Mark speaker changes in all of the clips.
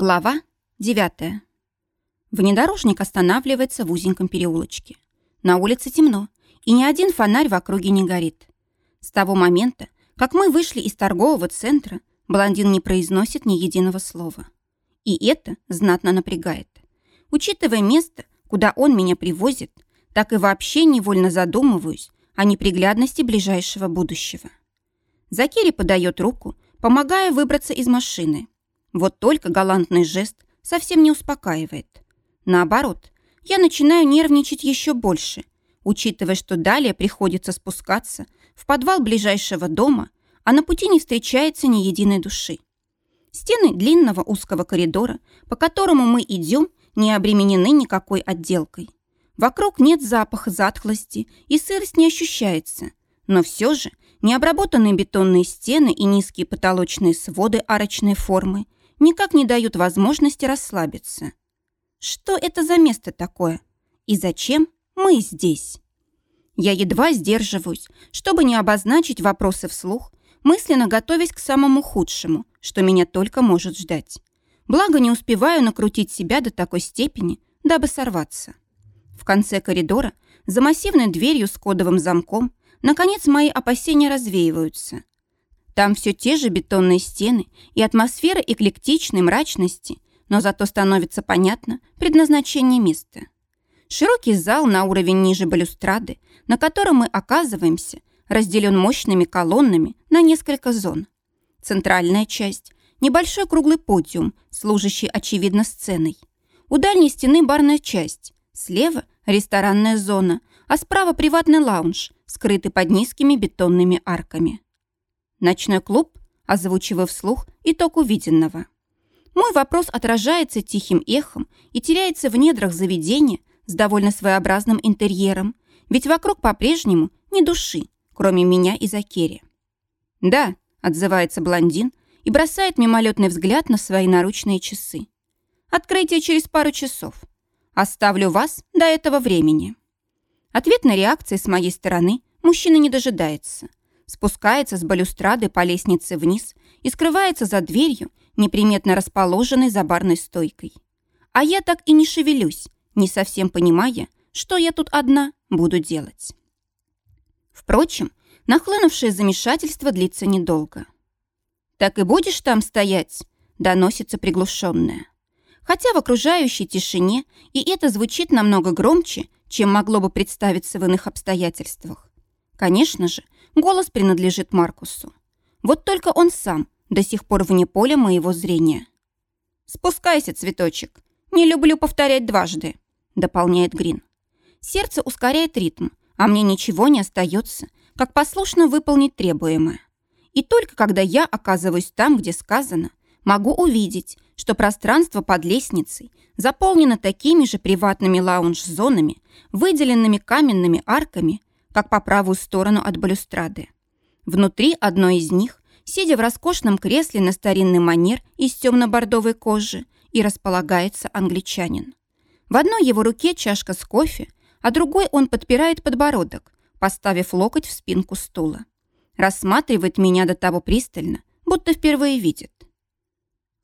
Speaker 1: Глава 9. Внедорожник останавливается в узеньком переулочке. На улице темно, и ни один фонарь в округе не горит. С того момента, как мы вышли из торгового центра, блондин не произносит ни единого слова. И это знатно напрягает. Учитывая место, куда он меня привозит, так и вообще невольно задумываюсь о неприглядности ближайшего будущего. Закири подает руку, помогая выбраться из машины – вот только галантный жест совсем не успокаивает. Наоборот, я начинаю нервничать еще больше, учитывая, что далее приходится спускаться в подвал ближайшего дома, а на пути не встречается ни единой души. Стены длинного узкого коридора, по которому мы идем, не обременены никакой отделкой. Вокруг нет запаха затхлости, и сырость не ощущается. Но все же необработанные бетонные стены и низкие потолочные своды арочной формы никак не дают возможности расслабиться. Что это за место такое? И зачем мы здесь? Я едва сдерживаюсь, чтобы не обозначить вопросы вслух, мысленно готовясь к самому худшему, что меня только может ждать. Благо не успеваю накрутить себя до такой степени, дабы сорваться. В конце коридора, за массивной дверью с кодовым замком, наконец мои опасения развеиваются. Там все те же бетонные стены и атмосфера эклектичной мрачности, но зато становится понятно предназначение места. Широкий зал на уровень ниже балюстрады, на котором мы оказываемся, разделен мощными колоннами на несколько зон. Центральная часть – небольшой круглый подиум, служащий, очевидно, сценой. У дальней стены барная часть, слева – ресторанная зона, а справа – приватный лаунж, скрытый под низкими бетонными арками. Ночной клуб, озвучивая вслух итог увиденного. Мой вопрос отражается тихим эхом и теряется в недрах заведения с довольно своеобразным интерьером, ведь вокруг по-прежнему ни души, кроме меня и Закери. «Да», — отзывается блондин и бросает мимолетный взгляд на свои наручные часы. «Открытие через пару часов. Оставлю вас до этого времени». Ответной реакции с моей стороны мужчина не дожидается спускается с балюстрады по лестнице вниз и скрывается за дверью, неприметно расположенной за барной стойкой. А я так и не шевелюсь, не совсем понимая, что я тут одна буду делать. Впрочем, нахлынувшее замешательство длится недолго. «Так и будешь там стоять?» – доносится приглушенное. Хотя в окружающей тишине и это звучит намного громче, чем могло бы представиться в иных обстоятельствах. Конечно же, Голос принадлежит Маркусу. Вот только он сам до сих пор вне поля моего зрения. «Спускайся, цветочек. Не люблю повторять дважды», — дополняет Грин. Сердце ускоряет ритм, а мне ничего не остается, как послушно выполнить требуемое. И только когда я оказываюсь там, где сказано, могу увидеть, что пространство под лестницей заполнено такими же приватными лаунж-зонами, выделенными каменными арками как по правую сторону от балюстрады. Внутри одной из них, сидя в роскошном кресле на старинный манер из темно-бордовой кожи, и располагается англичанин. В одной его руке чашка с кофе, а другой он подпирает подбородок, поставив локоть в спинку стула. Рассматривает меня до того пристально, будто впервые видит.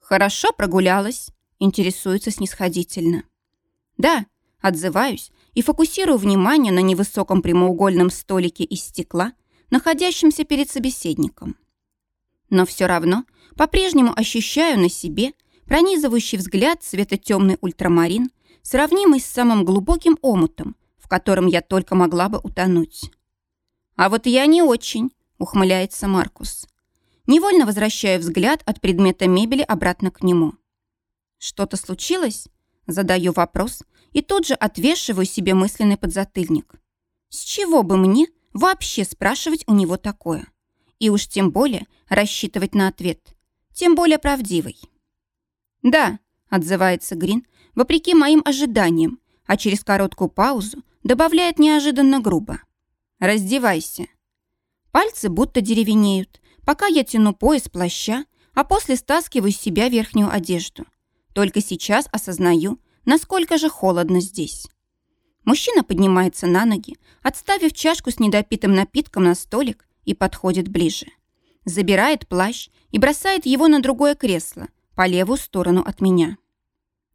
Speaker 1: «Хорошо прогулялась», — интересуется снисходительно. «Да», — отзываюсь, и фокусирую внимание на невысоком прямоугольном столике из стекла, находящемся перед собеседником. Но все равно по-прежнему ощущаю на себе пронизывающий взгляд цвета темный ультрамарин, сравнимый с самым глубоким омутом, в котором я только могла бы утонуть. «А вот я не очень», — ухмыляется Маркус. Невольно возвращаю взгляд от предмета мебели обратно к нему. «Что-то случилось?» Задаю вопрос, и тут же отвешиваю себе мысленный подзатыльник. С чего бы мне вообще спрашивать у него такое? И уж тем более рассчитывать на ответ. Тем более правдивый. «Да», — отзывается Грин, вопреки моим ожиданиям, а через короткую паузу добавляет неожиданно грубо. «Раздевайся». Пальцы будто деревенеют, пока я тяну пояс плаща, а после стаскиваю с себя верхнюю одежду. Только сейчас осознаю, насколько же холодно здесь. Мужчина поднимается на ноги, отставив чашку с недопитым напитком на столик и подходит ближе. Забирает плащ и бросает его на другое кресло, по левую сторону от меня.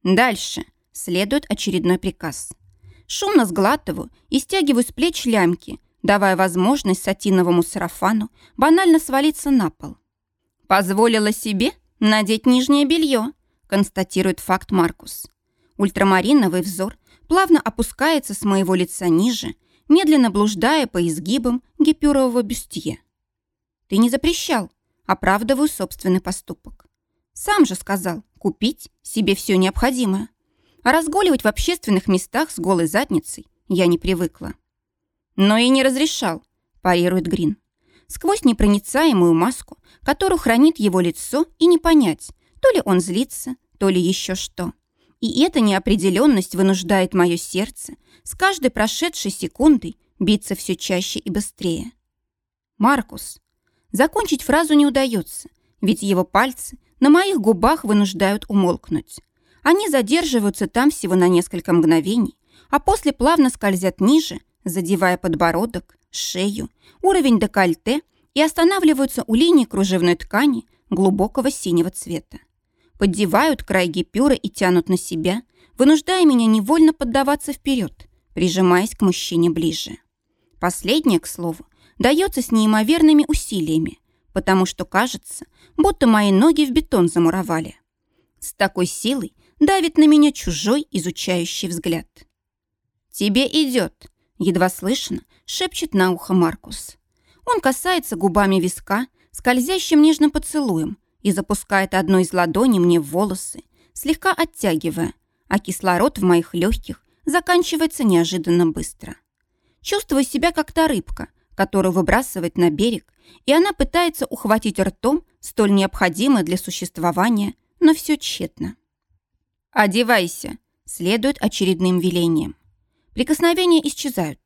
Speaker 1: Дальше следует очередной приказ. Шумно сглатываю и стягиваю с плеч лямки, давая возможность сатиновому сарафану банально свалиться на пол. «Позволила себе надеть нижнее белье», констатирует факт Маркус. Ультрамариновый взор плавно опускается с моего лица ниже, медленно блуждая по изгибам гипюрового бюстье. «Ты не запрещал», оправдываю собственный поступок. Сам же сказал купить себе все необходимое. А разгуливать в общественных местах с голой задницей я не привыкла. Но и не разрешал, парирует Грин. Сквозь непроницаемую маску, которую хранит его лицо, и не понять, то ли он злится, то ли еще что. И эта неопределенность вынуждает мое сердце с каждой прошедшей секундой биться все чаще и быстрее. Маркус. Закончить фразу не удается, ведь его пальцы на моих губах вынуждают умолкнуть. Они задерживаются там всего на несколько мгновений, а после плавно скользят ниже, задевая подбородок, шею, уровень декольте и останавливаются у линии кружевной ткани глубокого синего цвета. Поддевают край гипюра и тянут на себя, вынуждая меня невольно поддаваться вперед, прижимаясь к мужчине ближе. Последнее, к слову, дается с неимоверными усилиями, потому что кажется, будто мои ноги в бетон замуровали. С такой силой давит на меня чужой изучающий взгляд. «Тебе идет», Едва слышно, шепчет на ухо Маркус. Он касается губами виска, скользящим нежным поцелуем, и запускает одну из ладоней мне в волосы, слегка оттягивая, а кислород в моих легких заканчивается неожиданно быстро. Чувствую себя как та рыбка, которую выбрасывает на берег, и она пытается ухватить ртом столь необходимое для существования, но все тщетно. «Одевайся», следует очередным велением. Прикосновения исчезают.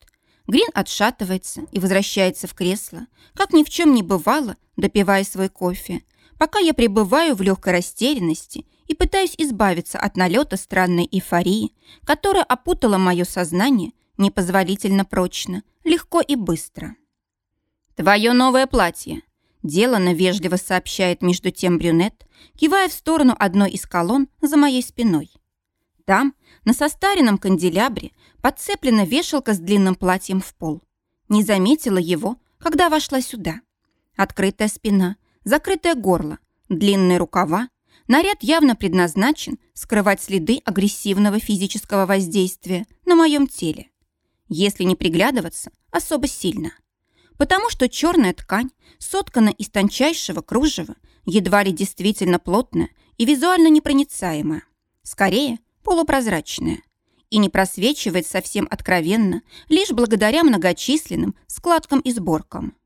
Speaker 1: Грин отшатывается и возвращается в кресло, как ни в чем не бывало, допивая свой кофе, пока я пребываю в легкой растерянности и пытаюсь избавиться от налета странной эйфории, которая опутала мое сознание непозволительно прочно, легко и быстро. «Твое новое платье», – делано вежливо сообщает между тем брюнет, кивая в сторону одной из колонн за моей спиной. Там, на состаренном канделябре, подцеплена вешалка с длинным платьем в пол. Не заметила его, когда вошла сюда. Открытая спина, закрытое горло, длинные рукава. Наряд явно предназначен скрывать следы агрессивного физического воздействия на моем теле. Если не приглядываться, особо сильно. Потому что черная ткань соткана из тончайшего кружева, едва ли действительно плотная и визуально непроницаемая. Скорее, полупрозрачная и не просвечивает совсем откровенно, лишь благодаря многочисленным складкам и сборкам.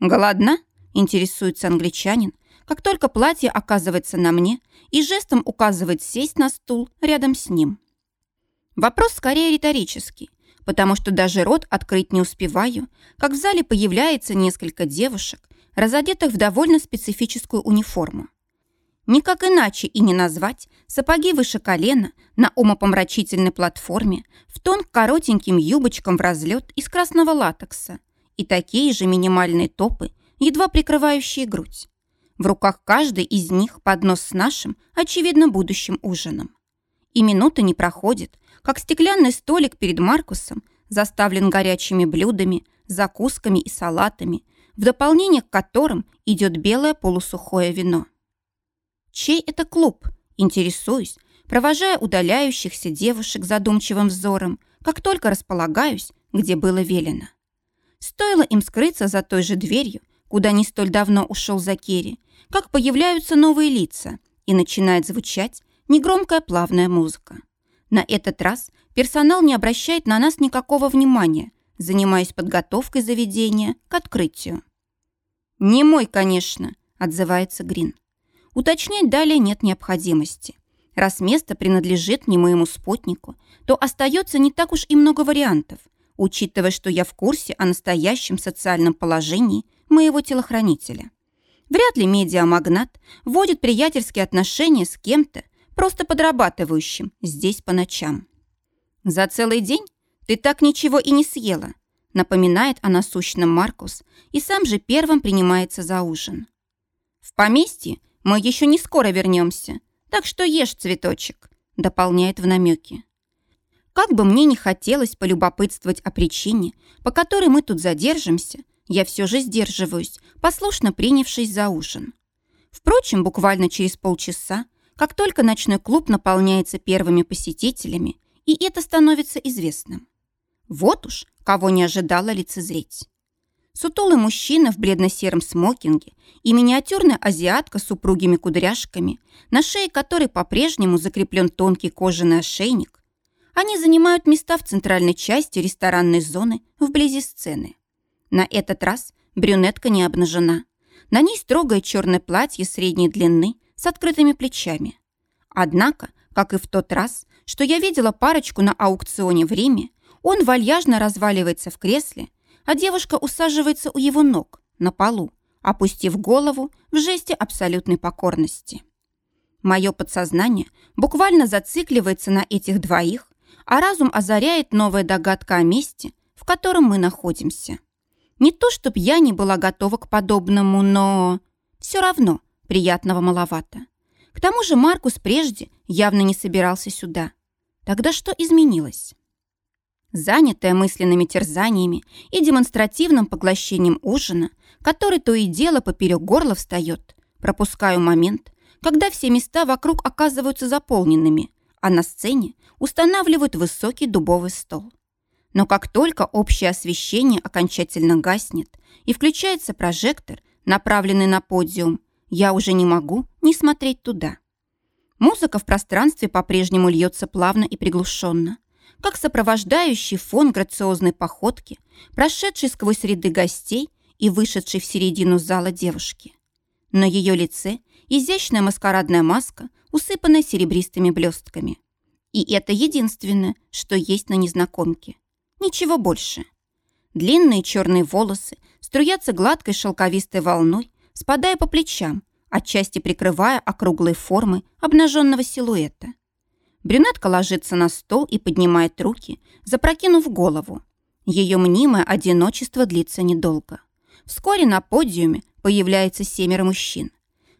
Speaker 1: «Голодна?» – интересуется англичанин, как только платье оказывается на мне и жестом указывает сесть на стул рядом с ним. Вопрос скорее риторический, потому что даже рот открыть не успеваю, как в зале появляется несколько девушек, разодетых в довольно специфическую униформу. Никак иначе и не назвать сапоги выше колена на умопомрачительной платформе в тон к коротеньким юбочкам в разлет из красного латекса и такие же минимальные топы, едва прикрывающие грудь. В руках каждой из них поднос с нашим, очевидно, будущим ужином. И минуты не проходит, как стеклянный столик перед Маркусом заставлен горячими блюдами, закусками и салатами, в дополнение к которым идет белое полусухое вино. Чей это клуб? Интересуюсь, провожая удаляющихся девушек задумчивым взором, как только располагаюсь, где было велено. Стоило им скрыться за той же дверью, куда не столь давно ушел Закери, как появляются новые лица, и начинает звучать негромкая плавная музыка. На этот раз персонал не обращает на нас никакого внимания, занимаясь подготовкой заведения к открытию. «Не мой, конечно», — отзывается Грин. Уточнять далее нет необходимости. Раз место принадлежит не моему спутнику, то остается не так уж и много вариантов, учитывая, что я в курсе о настоящем социальном положении моего телохранителя. Вряд ли медиамагнат вводит приятельские отношения с кем-то, просто подрабатывающим здесь по ночам. «За целый день ты так ничего и не съела», напоминает о насущном Маркус и сам же первым принимается за ужин. В поместье Мы еще не скоро вернемся, так что ешь цветочек», — дополняет в намеке. Как бы мне ни хотелось полюбопытствовать о причине, по которой мы тут задержимся, я все же сдерживаюсь, послушно принявшись за ужин. Впрочем, буквально через полчаса, как только ночной клуб наполняется первыми посетителями, и это становится известным. Вот уж, кого не ожидала лицезреть. Сутулый мужчина в бледно-сером смокинге и миниатюрная азиатка с упругими кудряшками, на шее которой по-прежнему закреплен тонкий кожаный ошейник. Они занимают места в центральной части ресторанной зоны вблизи сцены. На этот раз брюнетка не обнажена. На ней строгое черное платье средней длины с открытыми плечами. Однако, как и в тот раз, что я видела парочку на аукционе в Риме, он вальяжно разваливается в кресле, а девушка усаживается у его ног, на полу, опустив голову в жесте абсолютной покорности. Мое подсознание буквально зацикливается на этих двоих, а разум озаряет новая догадка о месте, в котором мы находимся. Не то, чтоб я не была готова к подобному, но... Все равно приятного маловато. К тому же Маркус прежде явно не собирался сюда. Тогда что изменилось? Занятая мысленными терзаниями и демонстративным поглощением ужина, который то и дело поперек горла встает, пропускаю момент, когда все места вокруг оказываются заполненными, а на сцене устанавливают высокий дубовый стол. Но как только общее освещение окончательно гаснет и включается прожектор, направленный на подиум, я уже не могу не смотреть туда. Музыка в пространстве по-прежнему льется плавно и приглушенно, как сопровождающий фон грациозной походки, прошедший сквозь ряды гостей и вышедшей в середину зала девушки. На ее лице изящная маскарадная маска, усыпанная серебристыми блестками. И это единственное, что есть на незнакомке. Ничего больше. Длинные черные волосы струятся гладкой шелковистой волной, спадая по плечам, отчасти прикрывая округлые формы обнаженного силуэта. Брюнетка ложится на стол и поднимает руки, запрокинув голову. Ее мнимое одиночество длится недолго. Вскоре на подиуме появляется семеро мужчин.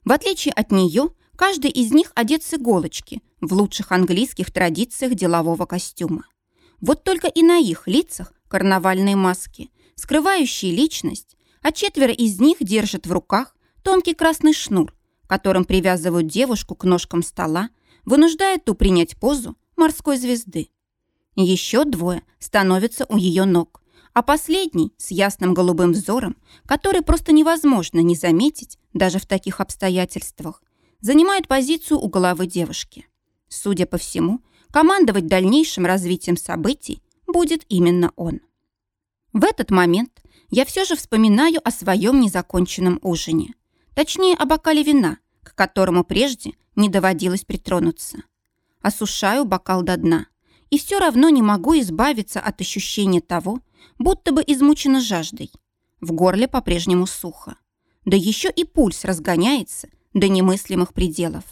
Speaker 1: В отличие от нее, каждый из них одет с иголочки в лучших английских традициях делового костюма. Вот только и на их лицах карнавальные маски, скрывающие личность, а четверо из них держат в руках тонкий красный шнур, которым привязывают девушку к ножкам стола, вынуждая ту принять позу морской звезды. Еще двое становятся у ее ног, а последний с ясным голубым взором, который просто невозможно не заметить даже в таких обстоятельствах, занимает позицию у головы девушки. Судя по всему, командовать дальнейшим развитием событий будет именно он. В этот момент я все же вспоминаю о своем незаконченном ужине. Точнее, о бокале вина, к которому прежде не доводилось притронуться. Осушаю бокал до дна. И все равно не могу избавиться от ощущения того, будто бы измучена жаждой. В горле по-прежнему сухо. Да еще и пульс разгоняется до немыслимых пределов.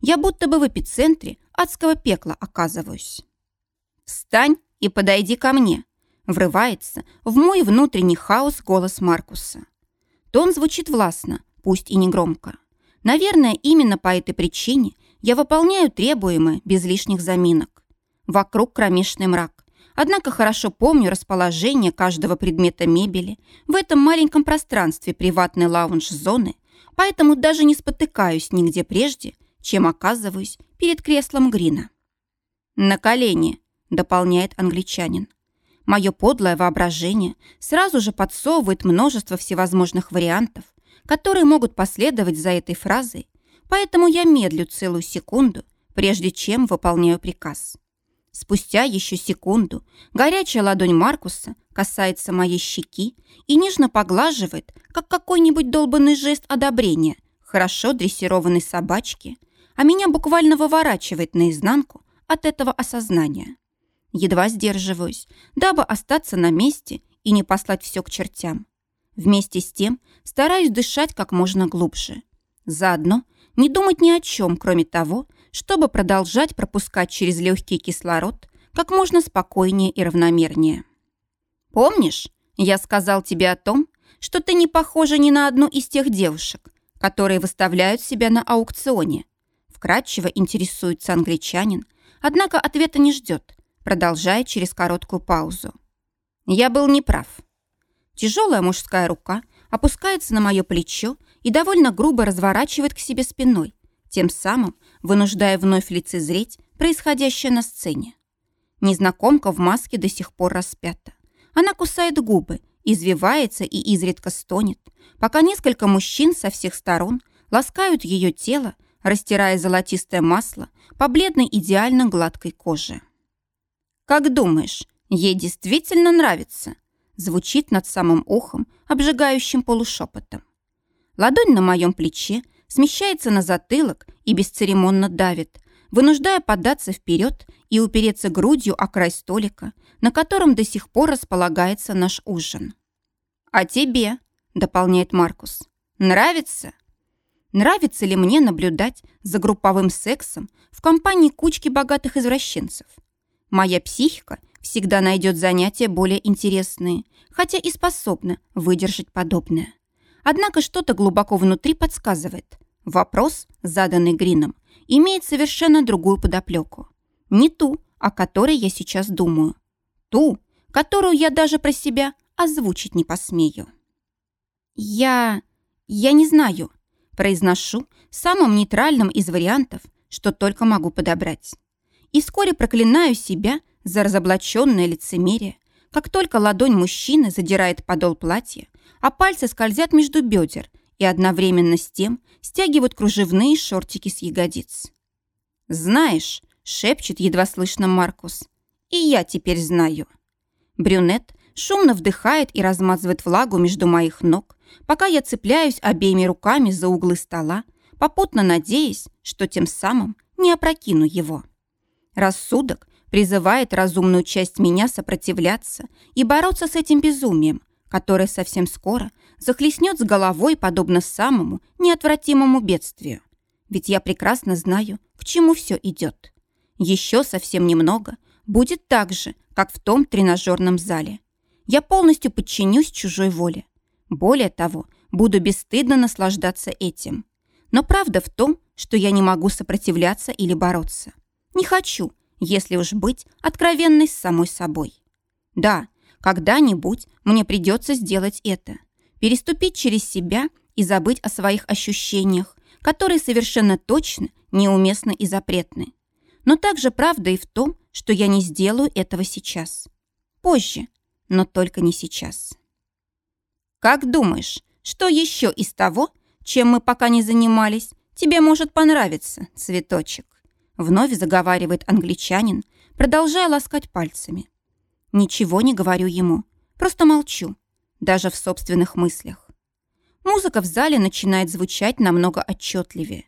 Speaker 1: Я будто бы в эпицентре адского пекла оказываюсь. «Встань и подойди ко мне», врывается в мой внутренний хаос голос Маркуса. Тон звучит властно, пусть и не громко. Наверное, именно по этой причине я выполняю требуемое без лишних заминок. Вокруг кромешный мрак. Однако хорошо помню расположение каждого предмета мебели в этом маленьком пространстве приватной лаунж-зоны, поэтому даже не спотыкаюсь нигде прежде, чем оказываюсь перед креслом Грина. «На колени», — дополняет англичанин. Мое подлое воображение сразу же подсовывает множество всевозможных вариантов, которые могут последовать за этой фразой, поэтому я медлю целую секунду, прежде чем выполняю приказ. Спустя еще секунду горячая ладонь Маркуса касается моей щеки и нежно поглаживает, как какой-нибудь долбанный жест одобрения хорошо дрессированной собачки, а меня буквально выворачивает наизнанку от этого осознания. Едва сдерживаюсь, дабы остаться на месте и не послать все к чертям. Вместе с тем стараюсь дышать как можно глубже. Заодно не думать ни о чем, кроме того, чтобы продолжать пропускать через легкий кислород как можно спокойнее и равномернее. «Помнишь, я сказал тебе о том, что ты не похожа ни на одну из тех девушек, которые выставляют себя на аукционе? Вкратчиво интересуется англичанин, однако ответа не ждет, продолжая через короткую паузу. Я был неправ. Тяжелая мужская рука опускается на мое плечо и довольно грубо разворачивает к себе спиной, тем самым вынуждая вновь лицезреть происходящее на сцене. Незнакомка в маске до сих пор распята. Она кусает губы, извивается и изредка стонет, пока несколько мужчин со всех сторон ласкают ее тело, растирая золотистое масло по бледной идеально гладкой коже. «Как думаешь, ей действительно нравится?» звучит над самым ухом, обжигающим полушепотом. Ладонь на моем плече смещается на затылок и бесцеремонно давит, вынуждая податься вперед и упереться грудью о край столика, на котором до сих пор располагается наш ужин. «А тебе?» – дополняет Маркус. «Нравится?» Нравится ли мне наблюдать за групповым сексом в компании кучки богатых извращенцев? Моя психика всегда найдет занятия более интересные, хотя и способна выдержать подобное. Однако что-то глубоко внутри подсказывает. Вопрос, заданный Грином, имеет совершенно другую подоплеку. Не ту, о которой я сейчас думаю. Ту, которую я даже про себя озвучить не посмею. Я... я не знаю. Произношу самым нейтральным из вариантов, что только могу подобрать. И вскоре проклинаю себя за разоблаченное лицемерие, как только ладонь мужчины задирает подол платья, а пальцы скользят между бедер и одновременно с тем стягивают кружевные шортики с ягодиц. «Знаешь», — шепчет едва слышно Маркус, — «и я теперь знаю». Брюнет шумно вдыхает и размазывает влагу между моих ног, пока я цепляюсь обеими руками за углы стола, попутно надеясь, что тем самым не опрокину его. Рассудок призывает разумную часть меня сопротивляться и бороться с этим безумием, которое совсем скоро захлестнет с головой подобно самому неотвратимому бедствию. Ведь я прекрасно знаю, к чему все идет. Еще совсем немного будет так же, как в том тренажерном зале. Я полностью подчинюсь чужой воле. Более того, буду бесстыдно наслаждаться этим. Но правда в том, что я не могу сопротивляться или бороться. Не хочу, если уж быть откровенной с самой собой. Да, когда-нибудь мне придется сделать это. Переступить через себя и забыть о своих ощущениях, которые совершенно точно неуместны и запретны. Но также правда и в том, что я не сделаю этого сейчас. Позже, но только не сейчас. Как думаешь, что еще из того, чем мы пока не занимались, тебе может понравиться, цветочек? Вновь заговаривает англичанин, продолжая ласкать пальцами. Ничего не говорю ему, просто молчу, даже в собственных мыслях. Музыка в зале начинает звучать намного отчетливее.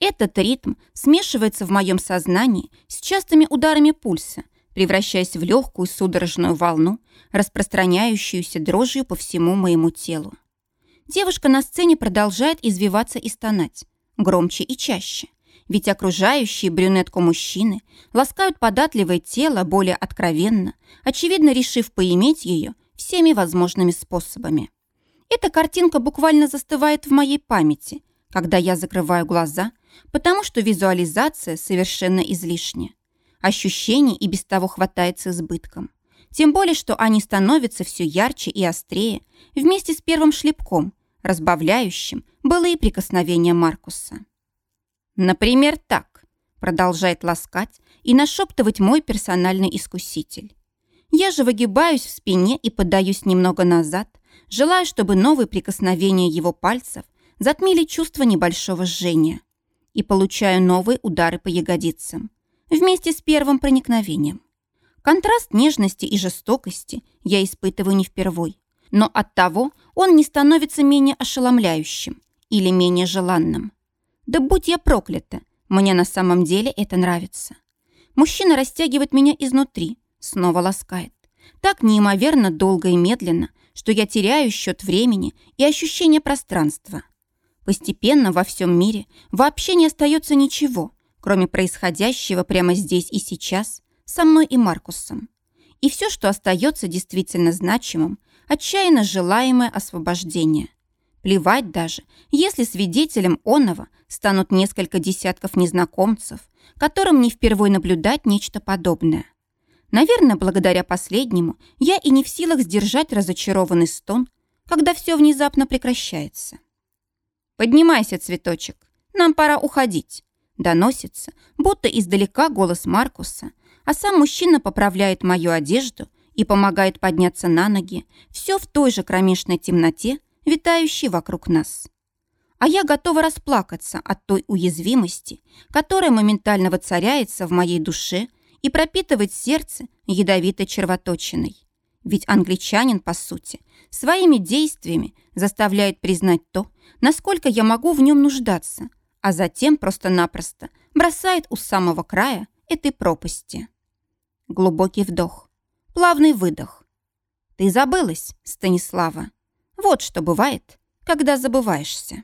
Speaker 1: Этот ритм смешивается в моем сознании с частыми ударами пульса, превращаясь в легкую судорожную волну, распространяющуюся дрожью по всему моему телу. Девушка на сцене продолжает извиваться и стонать, громче и чаще ведь окружающие брюнетку мужчины ласкают податливое тело более откровенно, очевидно решив поиметь ее всеми возможными способами. Эта картинка буквально застывает в моей памяти, когда я закрываю глаза, потому что визуализация совершенно излишняя. Ощущений и без того хватает с избытком. Тем более, что они становятся все ярче и острее вместе с первым шлепком, разбавляющим былые прикосновения Маркуса. Например, так, продолжает ласкать и нашептывать мой персональный искуситель. Я же выгибаюсь в спине и подаюсь немного назад, желая, чтобы новые прикосновения его пальцев затмили чувство небольшого жжения. И получаю новые удары по ягодицам, вместе с первым проникновением. Контраст нежности и жестокости я испытываю не впервой, но от того он не становится менее ошеломляющим или менее желанным. Да будь я проклята, мне на самом деле это нравится. Мужчина растягивает меня изнутри, снова ласкает. Так неимоверно долго и медленно, что я теряю счет времени и ощущение пространства. Постепенно во всем мире вообще не остается ничего, кроме происходящего прямо здесь и сейчас со мной и Маркусом. И все, что остается действительно значимым, отчаянно желаемое освобождение. Плевать даже, если свидетелем оного станут несколько десятков незнакомцев, которым не впервой наблюдать нечто подобное. Наверное, благодаря последнему я и не в силах сдержать разочарованный стон, когда все внезапно прекращается. «Поднимайся, цветочек, нам пора уходить», доносится, будто издалека голос Маркуса, а сам мужчина поправляет мою одежду и помогает подняться на ноги, все в той же кромешной темноте, витающей вокруг нас. А я готова расплакаться от той уязвимости, которая моментально воцаряется в моей душе и пропитывает сердце ядовитой червоточиной. Ведь англичанин, по сути, своими действиями заставляет признать то, насколько я могу в нем нуждаться, а затем просто-напросто бросает у самого края этой пропасти. Глубокий вдох, плавный выдох. Ты забылась, Станислава. Вот что бывает, когда забываешься.